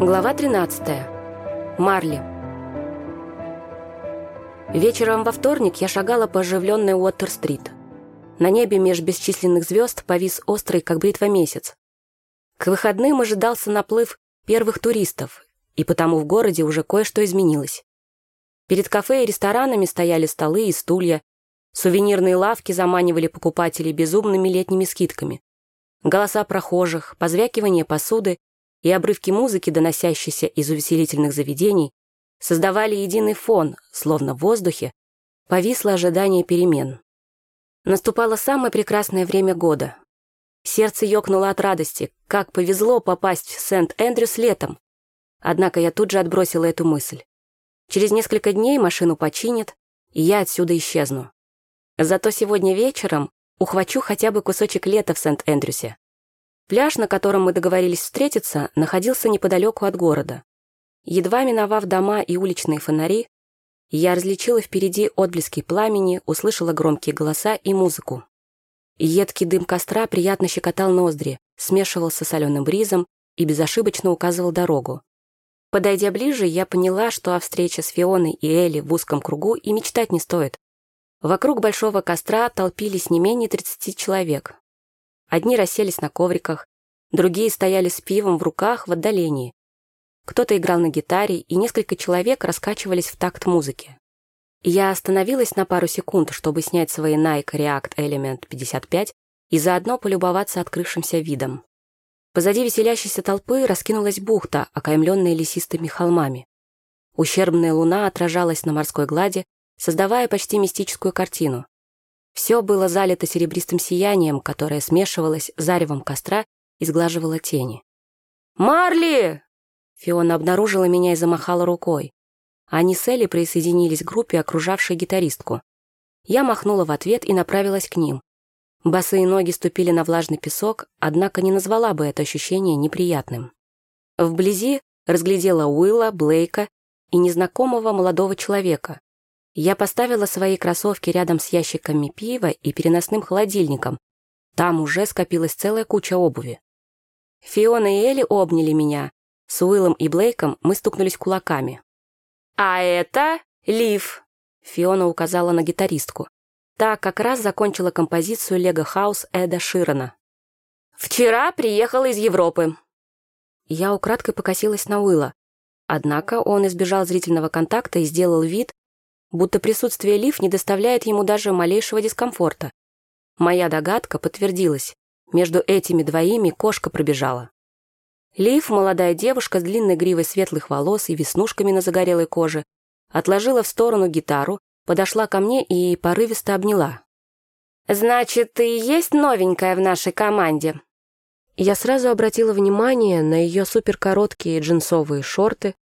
Глава 13. Марли. Вечером во вторник я шагала по оживленной Уотер-стрит. На небе меж бесчисленных звезд повис острый, как бритва, месяц. К выходным ожидался наплыв первых туристов, и потому в городе уже кое-что изменилось. Перед кафе и ресторанами стояли столы и стулья, сувенирные лавки заманивали покупателей безумными летними скидками. Голоса прохожих, позвякивание посуды и обрывки музыки, доносящиеся из увеселительных заведений, создавали единый фон, словно в воздухе, повисло ожидание перемен. Наступало самое прекрасное время года. Сердце ёкнуло от радости, как повезло попасть в Сент-Эндрюс летом. Однако я тут же отбросила эту мысль. Через несколько дней машину починят, и я отсюда исчезну. Зато сегодня вечером ухвачу хотя бы кусочек лета в Сент-Эндрюсе. Пляж, на котором мы договорились встретиться, находился неподалеку от города. Едва миновав дома и уличные фонари, я различила впереди отблески пламени, услышала громкие голоса и музыку. Едкий дым костра приятно щекотал ноздри, смешивался с соленым бризом и безошибочно указывал дорогу. Подойдя ближе, я поняла, что о встрече с Фионой и Элли в узком кругу и мечтать не стоит. Вокруг большого костра толпились не менее 30 человек. Одни расселись на ковриках, другие стояли с пивом в руках в отдалении. Кто-то играл на гитаре, и несколько человек раскачивались в такт музыки. Я остановилась на пару секунд, чтобы снять свои Nike React Element 55 и заодно полюбоваться открывшимся видом. Позади веселящейся толпы раскинулась бухта, окаймленная лесистыми холмами. Ущербная луна отражалась на морской глади, создавая почти мистическую картину. Все было залито серебристым сиянием, которое смешивалось с заревом костра и сглаживало тени. «Марли!» Фиона обнаружила меня и замахала рукой. Они с Элли присоединились к группе, окружавшей гитаристку. Я махнула в ответ и направилась к ним. Босые ноги ступили на влажный песок, однако не назвала бы это ощущение неприятным. Вблизи разглядела Уилла, Блейка и незнакомого молодого человека. Я поставила свои кроссовки рядом с ящиками пива и переносным холодильником. Там уже скопилась целая куча обуви. Фиона и Элли обняли меня. С Уиллом и Блейком мы стукнулись кулаками. «А это Лив», — Фиона указала на гитаристку. Та как раз закончила композицию «Лего Хаус» Эда Широна. «Вчера приехала из Европы». Я украдкой покосилась на Уилла. Однако он избежал зрительного контакта и сделал вид, будто присутствие Лив не доставляет ему даже малейшего дискомфорта. Моя догадка подтвердилась. Между этими двоими кошка пробежала. Лив, молодая девушка с длинной гривой светлых волос и веснушками на загорелой коже, отложила в сторону гитару, подошла ко мне и порывисто обняла. «Значит, ты есть новенькая в нашей команде?» Я сразу обратила внимание на ее суперкороткие джинсовые шорты,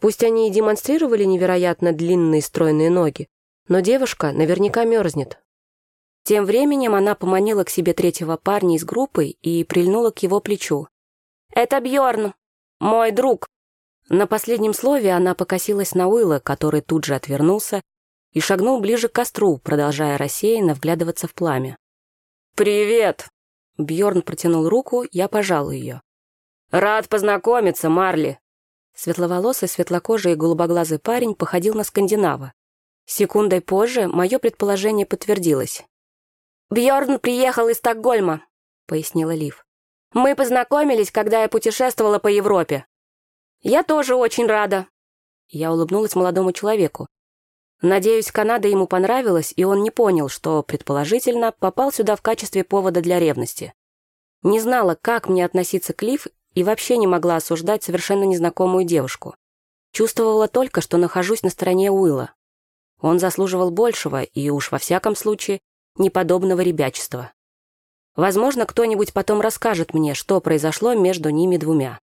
Пусть они и демонстрировали невероятно длинные стройные ноги, но девушка наверняка мерзнет. Тем временем она поманила к себе третьего парня из группы и прильнула к его плечу. «Это Бьорн, мой друг». На последнем слове она покосилась на Уилла, который тут же отвернулся и шагнул ближе к костру, продолжая рассеянно вглядываться в пламя. «Привет!» Бьорн протянул руку, я пожал ее. «Рад познакомиться, Марли!» Светловолосый, светлокожий и голубоглазый парень походил на скандинава. Секундой позже мое предположение подтвердилось. «Бьорн приехал из Стокгольма», — пояснила Лив. «Мы познакомились, когда я путешествовала по Европе. Я тоже очень рада». Я улыбнулась молодому человеку. Надеюсь, Канада ему понравилась, и он не понял, что, предположительно, попал сюда в качестве повода для ревности. Не знала, как мне относиться к Лив и вообще не могла осуждать совершенно незнакомую девушку. Чувствовала только, что нахожусь на стороне Уилла. Он заслуживал большего и уж во всяком случае неподобного ребячества. Возможно, кто-нибудь потом расскажет мне, что произошло между ними двумя.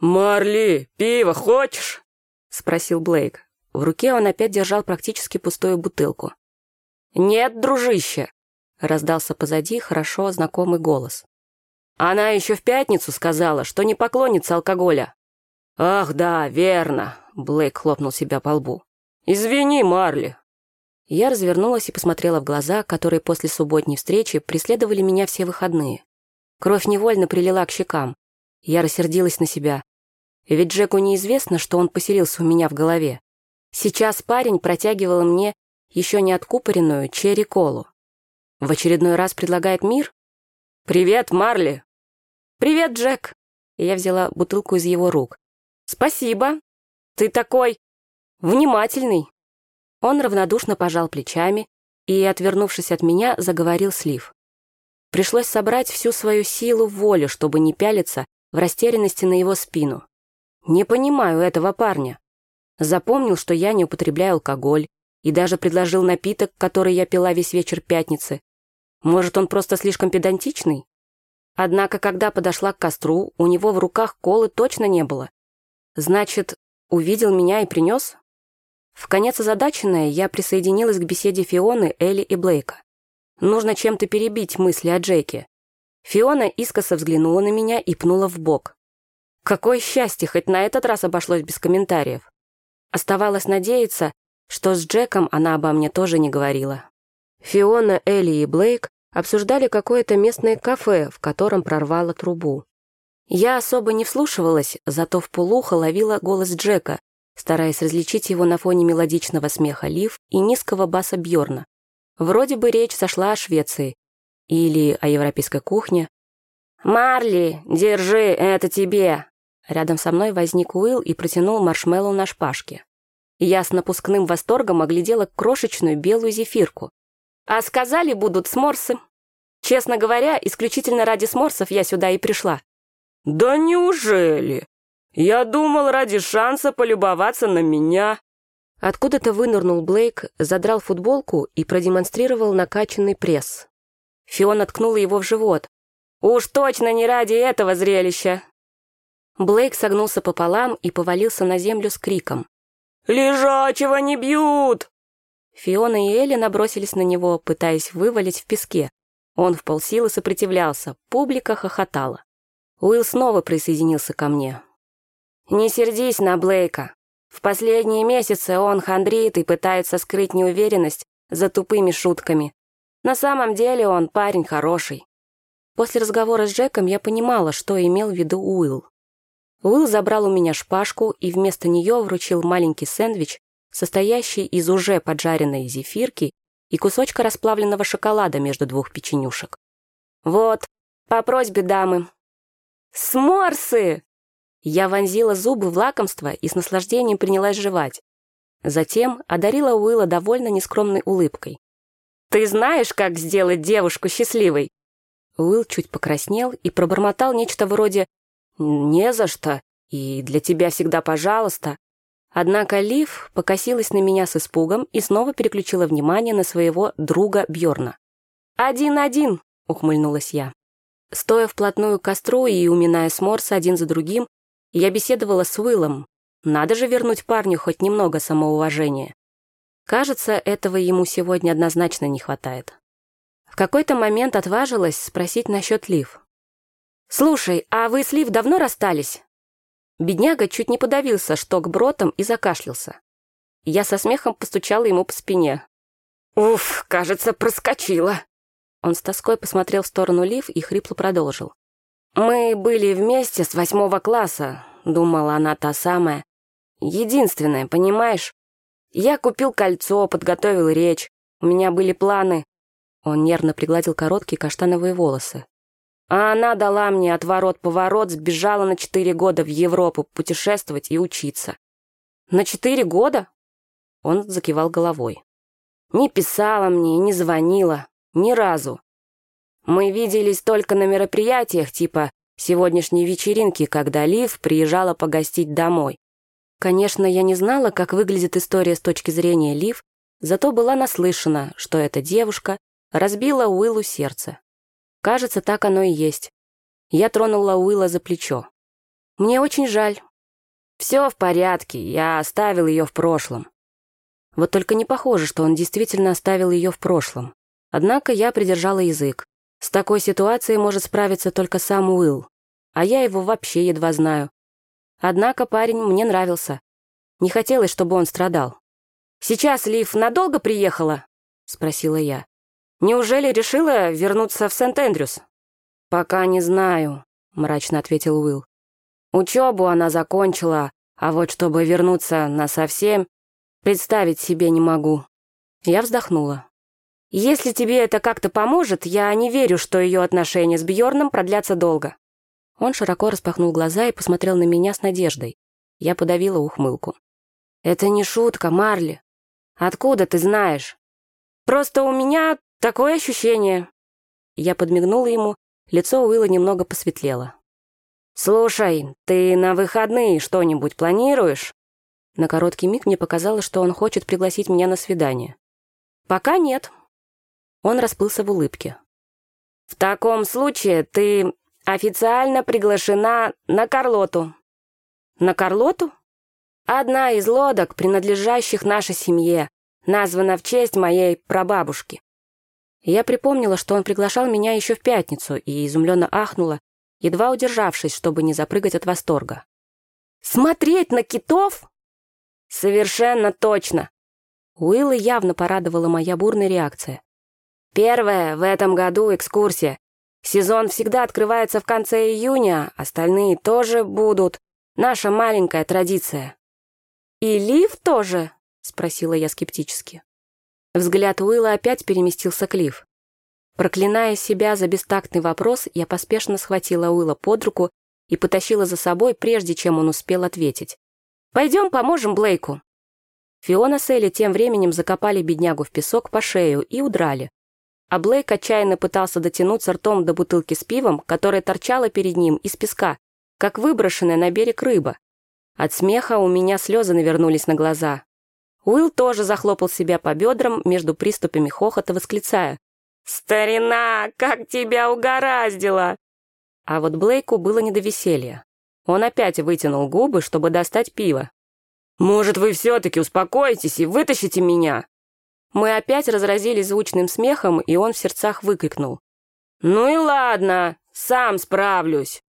«Марли, пиво хочешь?» — спросил Блейк. В руке он опять держал практически пустую бутылку. «Нет, дружище!» — раздался позади хорошо знакомый голос. Она еще в пятницу сказала, что не поклонится алкоголя. «Ах, да, верно», — Блейк хлопнул себя по лбу. «Извини, Марли». Я развернулась и посмотрела в глаза, которые после субботней встречи преследовали меня все выходные. Кровь невольно прилила к щекам. Я рассердилась на себя. Ведь Джеку неизвестно, что он поселился у меня в голове. Сейчас парень протягивал мне еще не откупоренную черри-колу. В очередной раз предлагает мир? «Привет, Марли!» «Привет, Джек!» Я взяла бутылку из его рук. «Спасибо! Ты такой внимательный!» Он равнодушно пожал плечами и, отвернувшись от меня, заговорил слив. Пришлось собрать всю свою силу волю, чтобы не пялиться в растерянности на его спину. Не понимаю этого парня. Запомнил, что я не употребляю алкоголь, и даже предложил напиток, который я пила весь вечер пятницы. Может, он просто слишком педантичный? Однако, когда подошла к костру, у него в руках колы точно не было. Значит, увидел меня и принес? В конец озадаченная, я присоединилась к беседе Фионы, Элли и Блейка. Нужно чем-то перебить мысли о Джейке. Фиона искоса взглянула на меня и пнула в бок. Какое счастье, хоть на этот раз обошлось без комментариев. Оставалось надеяться, что с Джеком она обо мне тоже не говорила. Фиона, Элли и Блейк обсуждали какое-то местное кафе, в котором прорвало трубу. Я особо не вслушивалась, зато в полухо ловила голос Джека, стараясь различить его на фоне мелодичного смеха Лив и низкого баса Бьорна. Вроде бы речь сошла о Швеции или о европейской кухне. «Марли, держи, это тебе!» Рядом со мной возник Уилл и протянул маршмеллоу на шпажке. Я с напускным восторгом оглядела крошечную белую зефирку. «А сказали, будут сморсы. Честно говоря, исключительно ради сморсов я сюда и пришла». «Да неужели? Я думал, ради шанса полюбоваться на меня». Откуда-то вынырнул Блейк, задрал футболку и продемонстрировал накачанный пресс. Фион откнула его в живот. «Уж точно не ради этого зрелища!» Блейк согнулся пополам и повалился на землю с криком. «Лежачего не бьют!» Фиона и Элли набросились на него, пытаясь вывалить в песке. Он в полсилы сопротивлялся, публика хохотала. Уилл снова присоединился ко мне. «Не сердись на Блейка. В последние месяцы он хандрит и пытается скрыть неуверенность за тупыми шутками. На самом деле он парень хороший». После разговора с Джеком я понимала, что имел в виду Уилл. Уилл забрал у меня шпажку и вместо нее вручил маленький сэндвич, состоящий из уже поджаренной зефирки и кусочка расплавленного шоколада между двух печенюшек. «Вот, по просьбе дамы». «Сморсы!» Я вонзила зубы в лакомство и с наслаждением принялась жевать. Затем одарила Уилла довольно нескромной улыбкой. «Ты знаешь, как сделать девушку счастливой?» Уилл чуть покраснел и пробормотал нечто вроде «Не за что, и для тебя всегда пожалуйста». Однако Лив покосилась на меня с испугом и снова переключила внимание на своего друга Бьорна. «Один-один», — ухмыльнулась я. Стоя вплотную к костру и уминая сморс один за другим, я беседовала с Уиллом. Надо же вернуть парню хоть немного самоуважения. Кажется, этого ему сегодня однозначно не хватает. В какой-то момент отважилась спросить насчет Лив. «Слушай, а вы с Лив давно расстались?» Бедняга чуть не подавился шток-бротом и закашлялся. Я со смехом постучала ему по спине. «Уф, кажется, проскочила». Он с тоской посмотрел в сторону Лив и хрипло продолжил. «Мы были вместе с восьмого класса», — думала она та самая. «Единственное, понимаешь? Я купил кольцо, подготовил речь. У меня были планы». Он нервно пригладил короткие каштановые волосы. А она дала мне отворот-поворот, сбежала на четыре года в Европу путешествовать и учиться. «На четыре года?» Он закивал головой. «Не писала мне, не звонила. Ни разу. Мы виделись только на мероприятиях типа сегодняшней вечеринки, когда Лив приезжала погостить домой. Конечно, я не знала, как выглядит история с точки зрения Лив, зато была наслышана, что эта девушка разбила Уиллу сердце. Кажется, так оно и есть. Я тронула Уилла за плечо. «Мне очень жаль». «Все в порядке, я оставил ее в прошлом». Вот только не похоже, что он действительно оставил ее в прошлом. Однако я придержала язык. С такой ситуацией может справиться только сам Уилл, а я его вообще едва знаю. Однако парень мне нравился. Не хотелось, чтобы он страдал. «Сейчас Лив надолго приехала?» — спросила я. «Неужели решила вернуться в Сент-Эндрюс?» «Пока не знаю», — мрачно ответил Уилл. Учебу она закончила, а вот чтобы вернуться на совсем, представить себе не могу. Я вздохнула. Если тебе это как-то поможет, я не верю, что ее отношения с Бьорном продлятся долго. Он широко распахнул глаза и посмотрел на меня с надеждой. Я подавила ухмылку. «Это не шутка, Марли. Откуда ты знаешь? Просто у меня такое ощущение». Я подмигнула ему, лицо Уилла немного посветлело. «Слушай, ты на выходные что-нибудь планируешь?» На короткий миг мне показалось, что он хочет пригласить меня на свидание. «Пока нет». Он расплылся в улыбке. «В таком случае ты официально приглашена на Карлоту». «На Карлоту?» «Одна из лодок, принадлежащих нашей семье, названа в честь моей прабабушки». Я припомнила, что он приглашал меня еще в пятницу, и изумленно ахнула, едва удержавшись, чтобы не запрыгать от восторга. «Смотреть на китов?» «Совершенно точно!» Уилла явно порадовала моя бурная реакция. «Первая в этом году экскурсия. Сезон всегда открывается в конце июня, остальные тоже будут. Наша маленькая традиция». «И Лив тоже?» — спросила я скептически. Взгляд Уилла опять переместился к Лив. Проклиная себя за бестактный вопрос, я поспешно схватила Уилла под руку и потащила за собой, прежде чем он успел ответить. «Пойдем поможем Блейку». Фиона с Элли тем временем закопали беднягу в песок по шею и удрали. А Блейк отчаянно пытался дотянуться ртом до бутылки с пивом, которая торчала перед ним из песка, как выброшенная на берег рыба. От смеха у меня слезы навернулись на глаза. Уилл тоже захлопал себя по бедрам между приступами хохота, восклицая. «Старина, как тебя угораздило!» А вот Блейку было не до веселья. Он опять вытянул губы, чтобы достать пиво. «Может, вы все-таки успокоитесь и вытащите меня?» Мы опять разразились звучным смехом, и он в сердцах выкрикнул. «Ну и ладно, сам справлюсь!»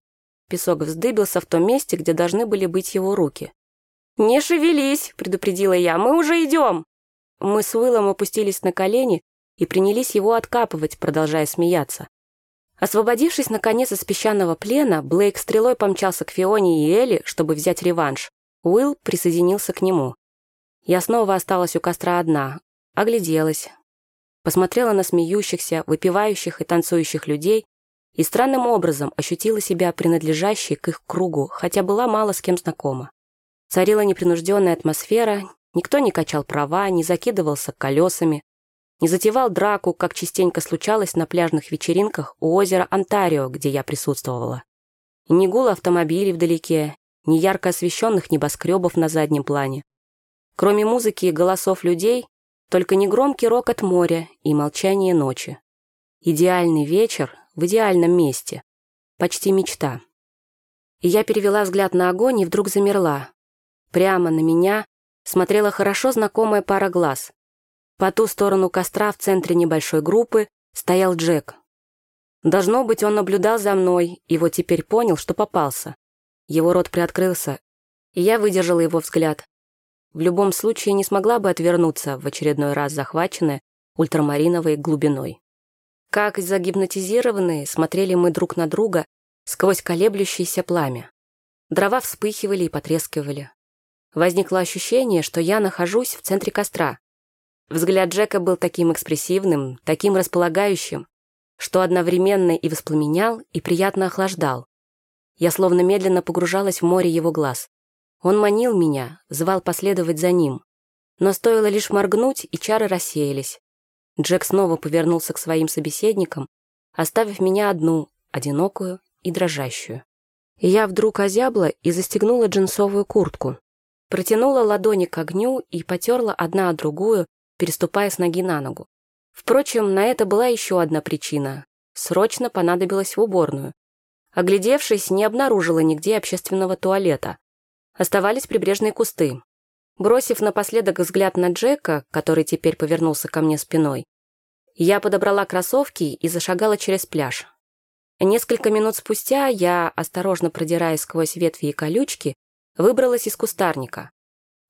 Песок вздыбился в том месте, где должны были быть его руки. «Не шевелись!» — предупредила я. «Мы уже идем!» Мы с Уиллом опустились на колени и принялись его откапывать, продолжая смеяться. Освободившись, наконец, из песчаного плена, Блейк стрелой помчался к Фионе и Элли, чтобы взять реванш. Уилл присоединился к нему. Я снова осталась у костра одна, огляделась, посмотрела на смеющихся, выпивающих и танцующих людей и странным образом ощутила себя принадлежащей к их кругу, хотя была мало с кем знакома. Царила непринужденная атмосфера, никто не качал права, не закидывался колесами, не затевал драку, как частенько случалось на пляжных вечеринках у озера Онтарио, где я присутствовала. Ни гул автомобилей вдалеке, ни ярко освещенных небоскребов на заднем плане. Кроме музыки и голосов людей, только негромкий рокот моря и молчание ночи. Идеальный вечер в идеальном месте. Почти мечта. И я перевела взгляд на огонь и вдруг замерла. Прямо на меня смотрела хорошо знакомая пара глаз. По ту сторону костра в центре небольшой группы стоял Джек. Должно быть, он наблюдал за мной и вот теперь понял, что попался. Его рот приоткрылся, и я выдержала его взгляд. В любом случае не смогла бы отвернуться, в очередной раз захваченная ультрамариновой глубиной. Как загипнотизированные смотрели мы друг на друга сквозь колеблющееся пламя. Дрова вспыхивали и потрескивали. Возникло ощущение, что я нахожусь в центре костра, Взгляд Джека был таким экспрессивным, таким располагающим, что одновременно и воспламенял, и приятно охлаждал. Я словно медленно погружалась в море его глаз. Он манил меня, звал последовать за ним. Но стоило лишь моргнуть, и чары рассеялись. Джек снова повернулся к своим собеседникам, оставив меня одну, одинокую и дрожащую. Я вдруг озябла и застегнула джинсовую куртку. Протянула ладони к огню и потерла одна о другую, переступая с ноги на ногу. Впрочем, на это была еще одна причина. Срочно понадобилась в уборную. Оглядевшись, не обнаружила нигде общественного туалета. Оставались прибрежные кусты. Бросив напоследок взгляд на Джека, который теперь повернулся ко мне спиной, я подобрала кроссовки и зашагала через пляж. Несколько минут спустя я, осторожно продираясь сквозь ветви и колючки, выбралась из кустарника.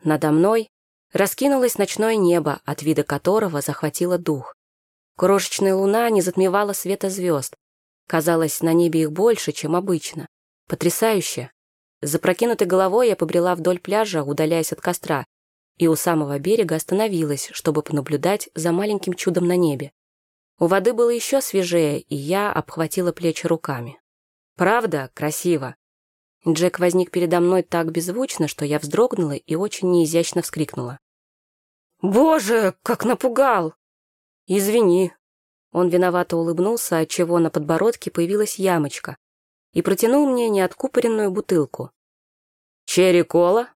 Надо мной, Раскинулось ночное небо, от вида которого захватило дух. Крошечная луна не затмевала света звезд. Казалось, на небе их больше, чем обычно. Потрясающе. Запрокинутой головой я побрела вдоль пляжа, удаляясь от костра, и у самого берега остановилась, чтобы понаблюдать за маленьким чудом на небе. У воды было еще свежее, и я обхватила плечи руками. «Правда? Красиво!» Джек возник передо мной так беззвучно, что я вздрогнула и очень неизящно вскрикнула. «Боже, как напугал!» «Извини». Он виновато улыбнулся, отчего на подбородке появилась ямочка, и протянул мне неоткупоренную бутылку. «Черри-кола?»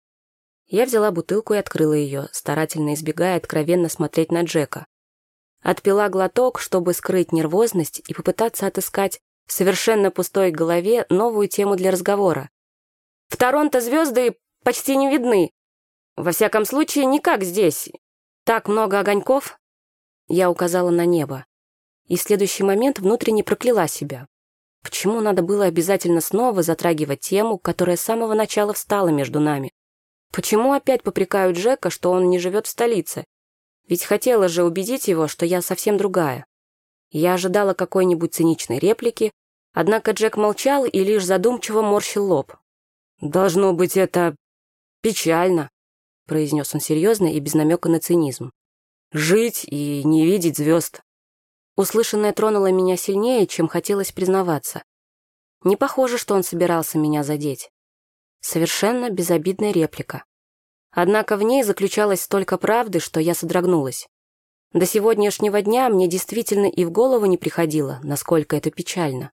Я взяла бутылку и открыла ее, старательно избегая откровенно смотреть на Джека. Отпила глоток, чтобы скрыть нервозность и попытаться отыскать в совершенно пустой голове новую тему для разговора. В Торонто звезды почти не видны. Во всяком случае, не как здесь. Так много огоньков. Я указала на небо. И в следующий момент внутренне прокляла себя. Почему надо было обязательно снова затрагивать тему, которая с самого начала встала между нами? Почему опять попрекаю Джека, что он не живет в столице? Ведь хотела же убедить его, что я совсем другая. Я ожидала какой-нибудь циничной реплики, однако Джек молчал и лишь задумчиво морщил лоб. «Должно быть, это печально», — произнес он серьезно и без намека на цинизм. «Жить и не видеть звезд». Услышанное тронуло меня сильнее, чем хотелось признаваться. Не похоже, что он собирался меня задеть. Совершенно безобидная реплика. Однако в ней заключалось столько правды, что я содрогнулась. До сегодняшнего дня мне действительно и в голову не приходило, насколько это печально.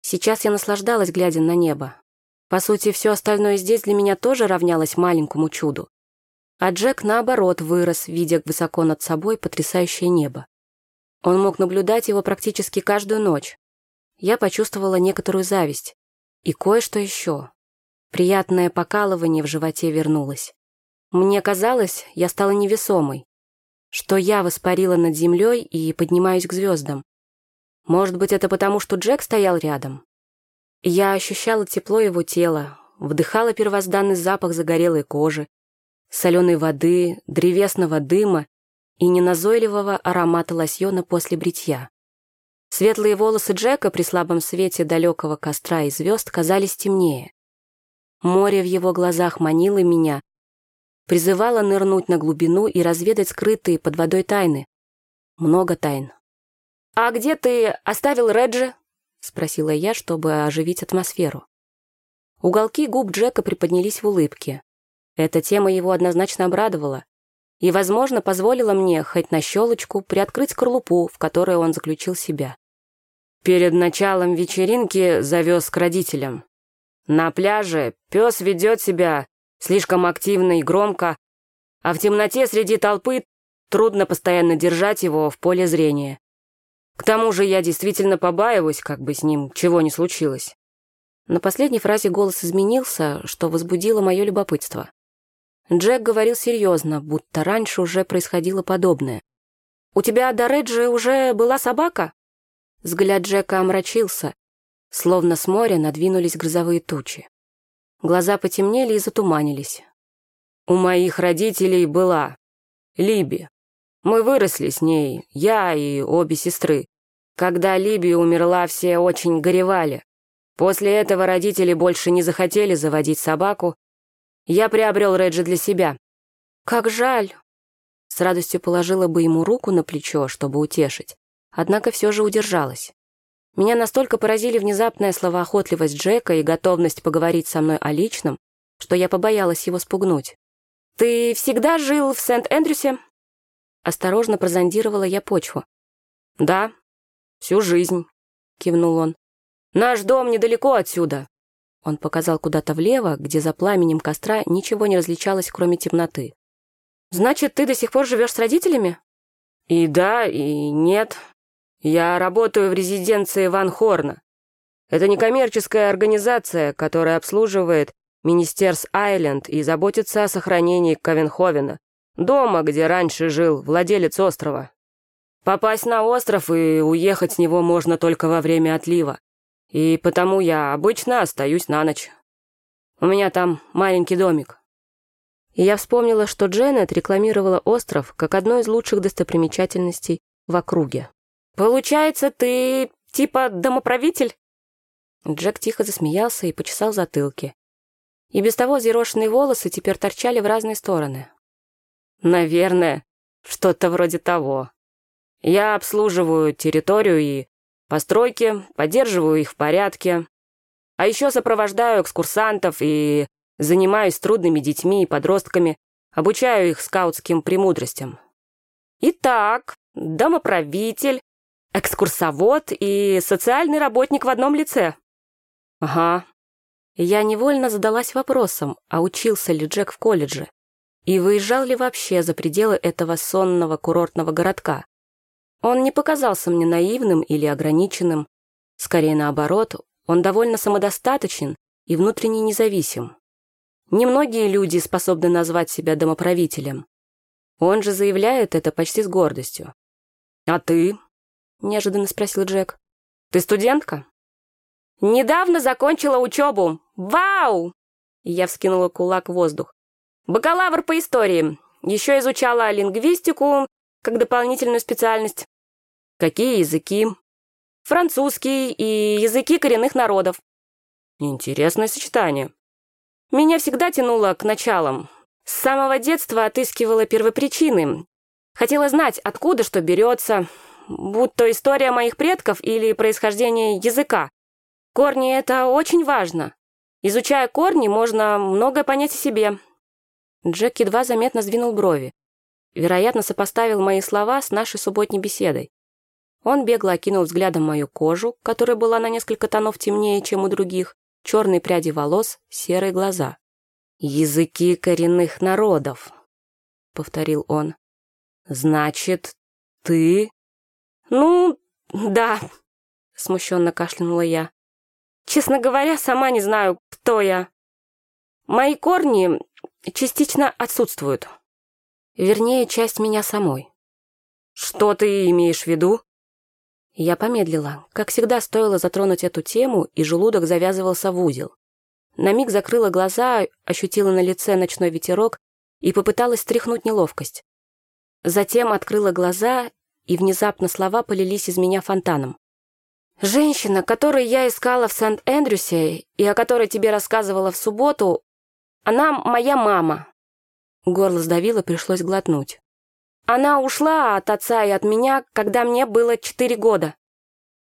Сейчас я наслаждалась, глядя на небо. По сути, все остальное здесь для меня тоже равнялось маленькому чуду. А Джек, наоборот, вырос, видя высоко над собой потрясающее небо. Он мог наблюдать его практически каждую ночь. Я почувствовала некоторую зависть. И кое-что еще. Приятное покалывание в животе вернулось. Мне казалось, я стала невесомой, что я воспарила над землей и поднимаюсь к звездам. Может быть, это потому, что Джек стоял рядом? Я ощущала тепло его тела, вдыхала первозданный запах загорелой кожи, соленой воды, древесного дыма и неназойливого аромата лосьона после бритья. Светлые волосы Джека при слабом свете далекого костра и звезд казались темнее. Море в его глазах манило меня, призывало нырнуть на глубину и разведать скрытые под водой тайны. Много тайн. «А где ты оставил Реджи?» — спросила я, чтобы оживить атмосферу. Уголки губ Джека приподнялись в улыбке. Эта тема его однозначно обрадовала и, возможно, позволила мне хоть на щелочку приоткрыть скорлупу, в которой он заключил себя. Перед началом вечеринки завез к родителям. На пляже пес ведет себя слишком активно и громко, а в темноте среди толпы трудно постоянно держать его в поле зрения. К тому же я действительно побаиваюсь, как бы с ним чего ни случилось. На последней фразе голос изменился, что возбудило мое любопытство. Джек говорил серьезно, будто раньше уже происходило подобное. «У тебя до Реджи уже была собака?» Взгляд Джека омрачился, Словно с моря надвинулись грозовые тучи. Глаза потемнели и затуманились. «У моих родителей была Либи. Мы выросли с ней, я и обе сестры. Когда Либи умерла, все очень горевали. После этого родители больше не захотели заводить собаку. Я приобрел Реджи для себя. Как жаль!» С радостью положила бы ему руку на плечо, чтобы утешить, однако все же удержалась. Меня настолько поразили внезапная словоохотливость Джека и готовность поговорить со мной о личном, что я побоялась его спугнуть. «Ты всегда жил в Сент-Эндрюсе?» Осторожно прозондировала я почву. «Да, всю жизнь», — кивнул он. «Наш дом недалеко отсюда». Он показал куда-то влево, где за пламенем костра ничего не различалось, кроме темноты. «Значит, ты до сих пор живешь с родителями?» «И да, и нет», я работаю в резиденции Ван Хорна. Это некоммерческая организация, которая обслуживает Министерс Айленд и заботится о сохранении Ковенховена, дома, где раньше жил владелец острова. Попасть на остров и уехать с него можно только во время отлива, и потому я обычно остаюсь на ночь. У меня там маленький домик. И я вспомнила, что Дженнет рекламировала остров как одну из лучших достопримечательностей в округе. «Получается, ты типа домоправитель?» Джек тихо засмеялся и почесал затылки. и без того зерошенные волосы теперь торчали в разные стороны. «Наверное, что-то вроде того. Я обслуживаю территорию и постройки, поддерживаю их в порядке, а еще сопровождаю экскурсантов и занимаюсь трудными детьми и подростками, обучаю их скаутским премудростям. Итак, домоправитель, экскурсовод и социальный работник в одном лице. Ага. Я невольно задалась вопросом, а учился ли Джек в колледже? И выезжал ли вообще за пределы этого сонного курортного городка? Он не показался мне наивным или ограниченным. Скорее наоборот, он довольно самодостаточен и внутренне независим. Немногие люди способны назвать себя домоправителем. Он же заявляет это почти с гордостью. «А ты?» — неожиданно спросил Джек. «Ты студентка?» «Недавно закончила учебу. Вау!» Я вскинула кулак в воздух. «Бакалавр по истории. Еще изучала лингвистику как дополнительную специальность. Какие языки? Французский и языки коренных народов. Интересное сочетание. Меня всегда тянуло к началам. С самого детства отыскивала первопричины. Хотела знать, откуда что берется, будь то история моих предков или происхождение языка. Корни — это очень важно. Изучая корни, можно многое понять о себе. Джек едва заметно сдвинул брови. Вероятно, сопоставил мои слова с нашей субботней беседой. Он бегло окинул взглядом мою кожу, которая была на несколько тонов темнее, чем у других, черные пряди волос, серые глаза. «Языки коренных народов», — повторил он. «Значит, ты...» «Ну, да», — смущенно кашлянула я. «Честно говоря, сама не знаю, кто я. Мои корни частично отсутствуют. Вернее, часть меня самой». «Что ты имеешь в виду?» Я помедлила. Как всегда, стоило затронуть эту тему, и желудок завязывался в узел. На миг закрыла глаза, ощутила на лице ночной ветерок и попыталась стряхнуть неловкость. Затем открыла глаза, и внезапно слова полились из меня фонтаном. «Женщина, которую я искала в Сент-Эндрюсе и о которой тебе рассказывала в субботу, она моя мама». Горло сдавило, пришлось глотнуть. Она ушла от отца и от меня, когда мне было четыре года.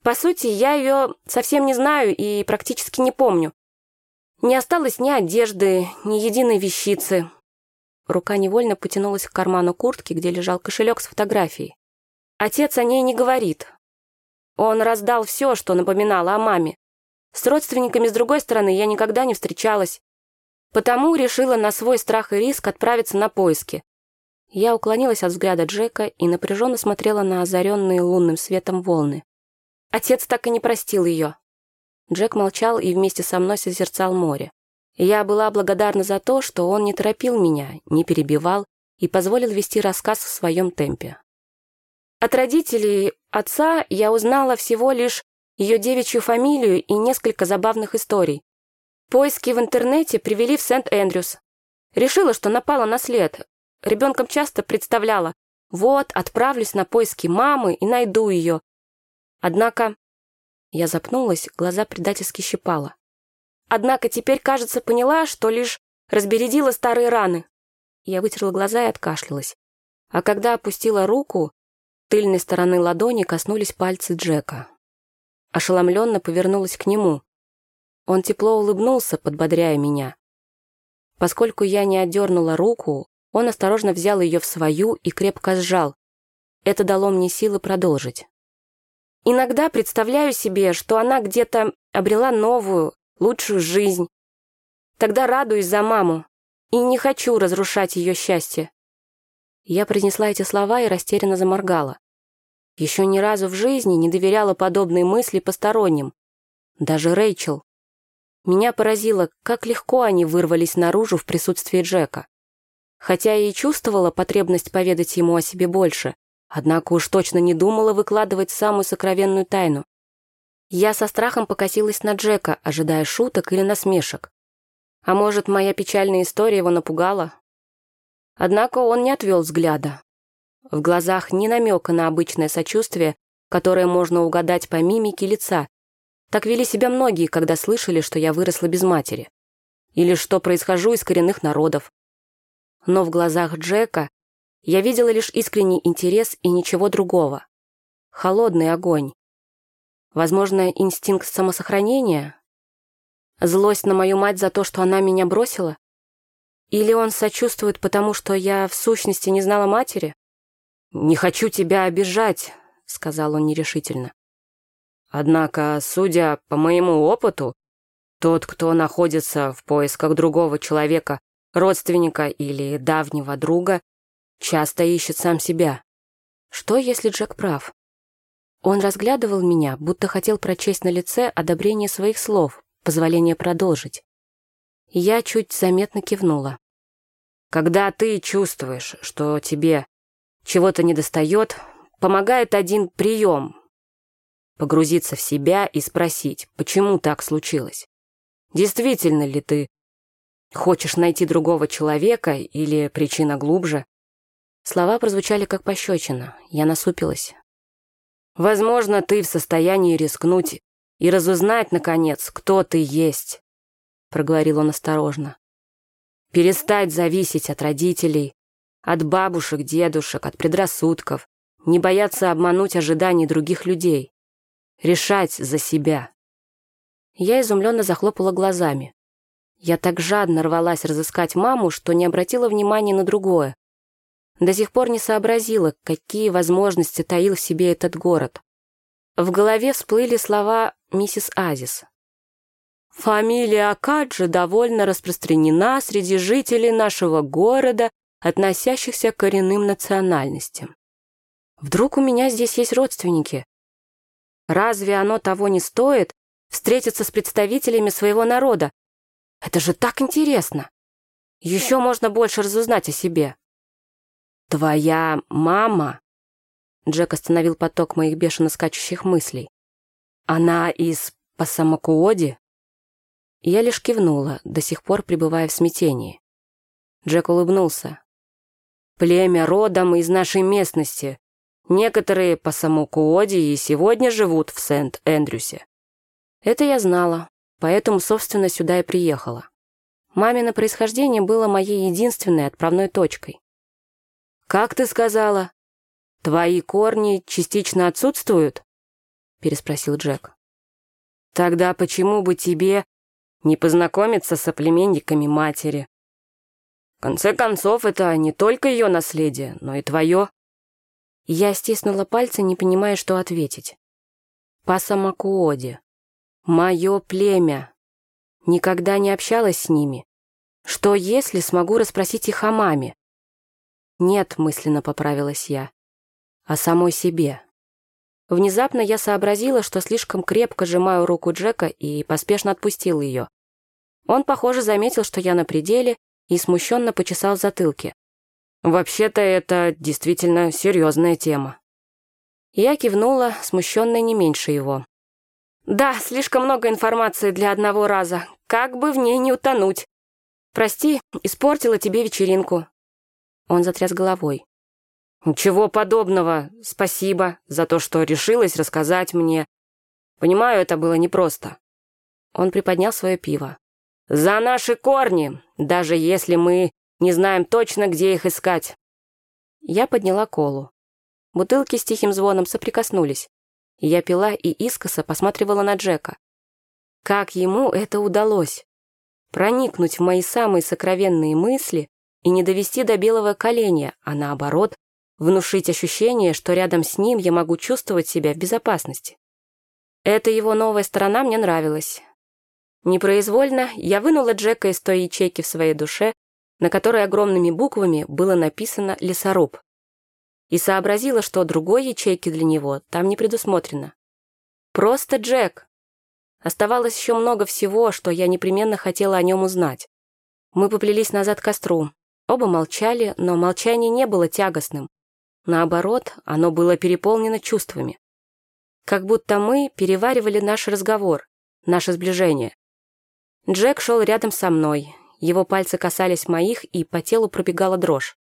По сути, я ее совсем не знаю и практически не помню. Не осталось ни одежды, ни единой вещицы. Рука невольно потянулась к карману куртки, где лежал кошелек с фотографией. Отец о ней не говорит. Он раздал все, что напоминало о маме. С родственниками, с другой стороны, я никогда не встречалась. Потому решила на свой страх и риск отправиться на поиски. Я уклонилась от взгляда Джека и напряженно смотрела на озаренные лунным светом волны. Отец так и не простил ее. Джек молчал и вместе со мной созерцал море. Я была благодарна за то, что он не торопил меня, не перебивал и позволил вести рассказ в своем темпе. От родителей отца я узнала всего лишь ее девичью фамилию и несколько забавных историй. Поиски в интернете привели в Сент-Эндрюс. Решила, что напала на след, Ребенком часто представляла, вот, отправлюсь на поиски мамы и найду ее. Однако... Я запнулась, глаза предательски щипала. Однако теперь, кажется, поняла, что лишь разбередила старые раны. Я вытерла глаза и откашлялась. А когда опустила руку, тыльной стороны ладони коснулись пальцы Джека. Ошеломленно повернулась к нему. Он тепло улыбнулся, подбодряя меня. Поскольку я не отдернула руку, он осторожно взял ее в свою и крепко сжал. Это дало мне силы продолжить. Иногда представляю себе, что она где-то обрела новую, лучшую жизнь. Тогда радуюсь за маму и не хочу разрушать ее счастье. Я произнесла эти слова и растерянно заморгала. Еще ни разу в жизни не доверяла подобные мысли посторонним. Даже Рэйчел. Меня поразило, как легко они вырвались наружу в присутствии Джека. Хотя и чувствовала потребность поведать ему о себе больше, однако уж точно не думала выкладывать самую сокровенную тайну. Я со страхом покосилась на Джека, ожидая шуток или насмешек. А может, моя печальная история его напугала? Однако он не отвел взгляда. В глазах ни намека на обычное сочувствие, которое можно угадать по мимике лица. Так вели себя многие, когда слышали, что я выросла без матери. или что происхожу из коренных народов. Но в глазах Джека я видела лишь искренний интерес и ничего другого. Холодный огонь. Возможно, инстинкт самосохранения? Злость на мою мать за то, что она меня бросила? Или он сочувствует, потому что я в сущности не знала матери? «Не хочу тебя обижать», — сказал он нерешительно. «Однако, судя по моему опыту, тот, кто находится в поисках другого человека, родственника или давнего друга, часто ищет сам себя. Что, если Джек прав? Он разглядывал меня, будто хотел прочесть на лице одобрение своих слов, позволение продолжить. Я чуть заметно кивнула. Когда ты чувствуешь, что тебе чего-то недостает, помогает один прием. Погрузиться в себя и спросить, почему так случилось. Действительно ли ты хочешь найти другого человека или причина глубже? Слова прозвучали как пощечина. Я насупилась. Возможно, ты в состоянии рискнуть и разузнать, наконец, кто ты есть, проговорил он осторожно. Перестать зависеть от родителей, от бабушек, дедушек, от предрассудков, не бояться обмануть ожиданий других людей, решать за себя. Я изумленно захлопала глазами. Я так жадно рвалась разыскать маму, что не обратила внимания на другое. До сих пор не сообразила, какие возможности таил в себе этот город. В голове всплыли слова миссис Азис. «Фамилия Акаджи довольно распространена среди жителей нашего города, относящихся к коренным национальностям. Вдруг у меня здесь есть родственники? Разве оно того не стоит, встретиться с представителями своего народа. Это же так интересно. Еще можно больше разузнать о себе. Твоя мама... Джек остановил поток моих бешено скачущих мыслей. Она из Пасамакуоди? Я лишь кивнула, до сих пор пребывая в смятении. Джек улыбнулся. Племя родом из нашей местности. Некоторые по Самокуоди и сегодня живут в Сент-Эндрюсе. Это я знала, поэтому, собственно, сюда и приехала. Мамино происхождение было моей единственной отправной точкой. «Как ты сказала? Твои корни частично отсутствуют?» переспросил Джек. «Тогда почему бы тебе не познакомиться с соплеменниками матери? В конце концов, это не только ее наследие, но и твое». Я стиснула пальцы, не понимая, что ответить. «По Самакуоде. Мое племя. Никогда не общалась с ними. Что если смогу расспросить их о маме? Нет, мысленно поправилась я. О самой себе. Внезапно я сообразила, что слишком крепко сжимаю руку Джека и поспешно отпустил ее. Он, похоже, заметил, что я на пределе, и смущенно почесал затылки. «Вообще-то это действительно серьезная тема». Я кивнула, смущенная не меньше его. «Да, слишком много информации для одного раза. Как бы в ней не утонуть. Прости, испортила тебе вечеринку». Он затряс головой. «Ничего подобного. Спасибо за то, что решилась рассказать мне. Понимаю, это было непросто». Он приподнял свое пиво. «За наши корни, даже если мы не знаем точно, где их искать». Я подняла колу. Бутылки с тихим звоном соприкоснулись. Я пила и искоса посматривала на Джека. Как ему это удалось? Проникнуть в мои самые сокровенные мысли и не довести до белого коленя, а наоборот, внушить ощущение, что рядом с ним я могу чувствовать себя в безопасности. Эта его новая сторона мне нравилась. Непроизвольно я вынула Джека из той ячейки в своей душе, на которой огромными буквами было написано «Лесоруб» и сообразила, что другой ячейки для него там не предусмотрено. Просто Джек. Оставалось еще много всего, что я непременно хотела о нем узнать. Мы поплелись назад к костру. Оба молчали, но молчание не было тягостным. Наоборот, оно было переполнено чувствами. Как будто мы переваривали наш разговор, наше сближение. Джек шел рядом со мной. Его пальцы касались моих, и по телу пробегала дрожь.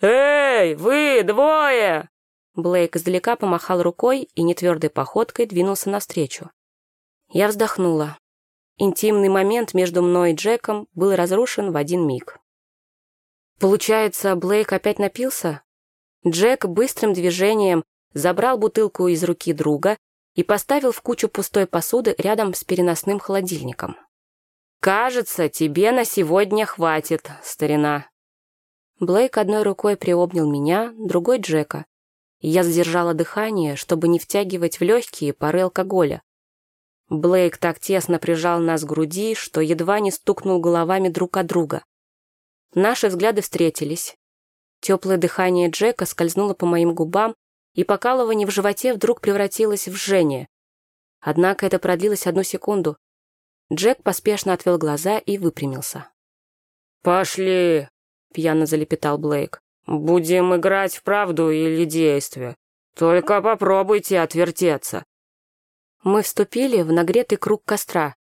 «Эй, вы двое!» Блейк издалека помахал рукой и нетвердой походкой двинулся навстречу. Я вздохнула. интимный момент между мной и Джеком был разрушен в один миг. Получается, Блейк опять напился? Джек быстрым движением забрал бутылку из руки друга и поставил в кучу пустой посуды рядом с переносным холодильником. «Кажется, тебе на сегодня хватит, старина». Блейк одной рукой приобнял меня, другой Джека. я задержала дыхание, чтобы не втягивать в легкие пары алкоголя. Блейк так тесно прижал нас к груди, что едва не стукнул головами друг от друга. Наши взгляды встретились. Теплое дыхание Джека скользнуло по моим губам, и покалывание в животе вдруг превратилось в жжение. Однако это продлилось одну секунду. Джек поспешно отвел глаза и выпрямился. «Пошли!» — пьяно залепетал Блейк. «Будем играть в правду или действие. Только попробуйте отвертеться». Мы вступили в нагретый круг костра.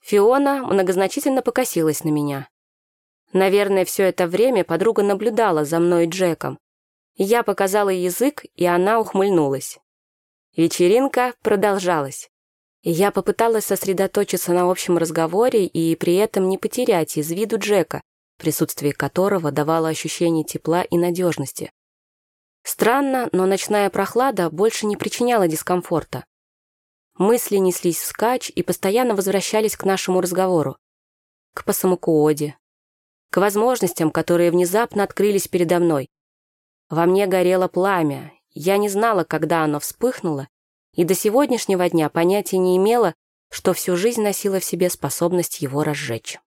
Фиона многозначительно покосилась на меня. Наверное, все это время подруга наблюдала за мной и Джеком. Я показала язык, и она ухмыльнулась. Вечеринка продолжалась. Я попыталась сосредоточиться на общем разговоре и при этом не потерять из виду Джека, присутствие которого давало ощущение тепла и надежности. Странно, но ночная прохлада больше не причиняла дискомфорта. Мысли неслись вскачь и постоянно возвращались к нашему разговору. К Пасамукуоде, к возможностям, которые внезапно открылись передо мной. Во мне горело пламя, я не знала, когда оно вспыхнуло, и до сегодняшнего дня понятия не имела, что всю жизнь носила в себе способность его разжечь.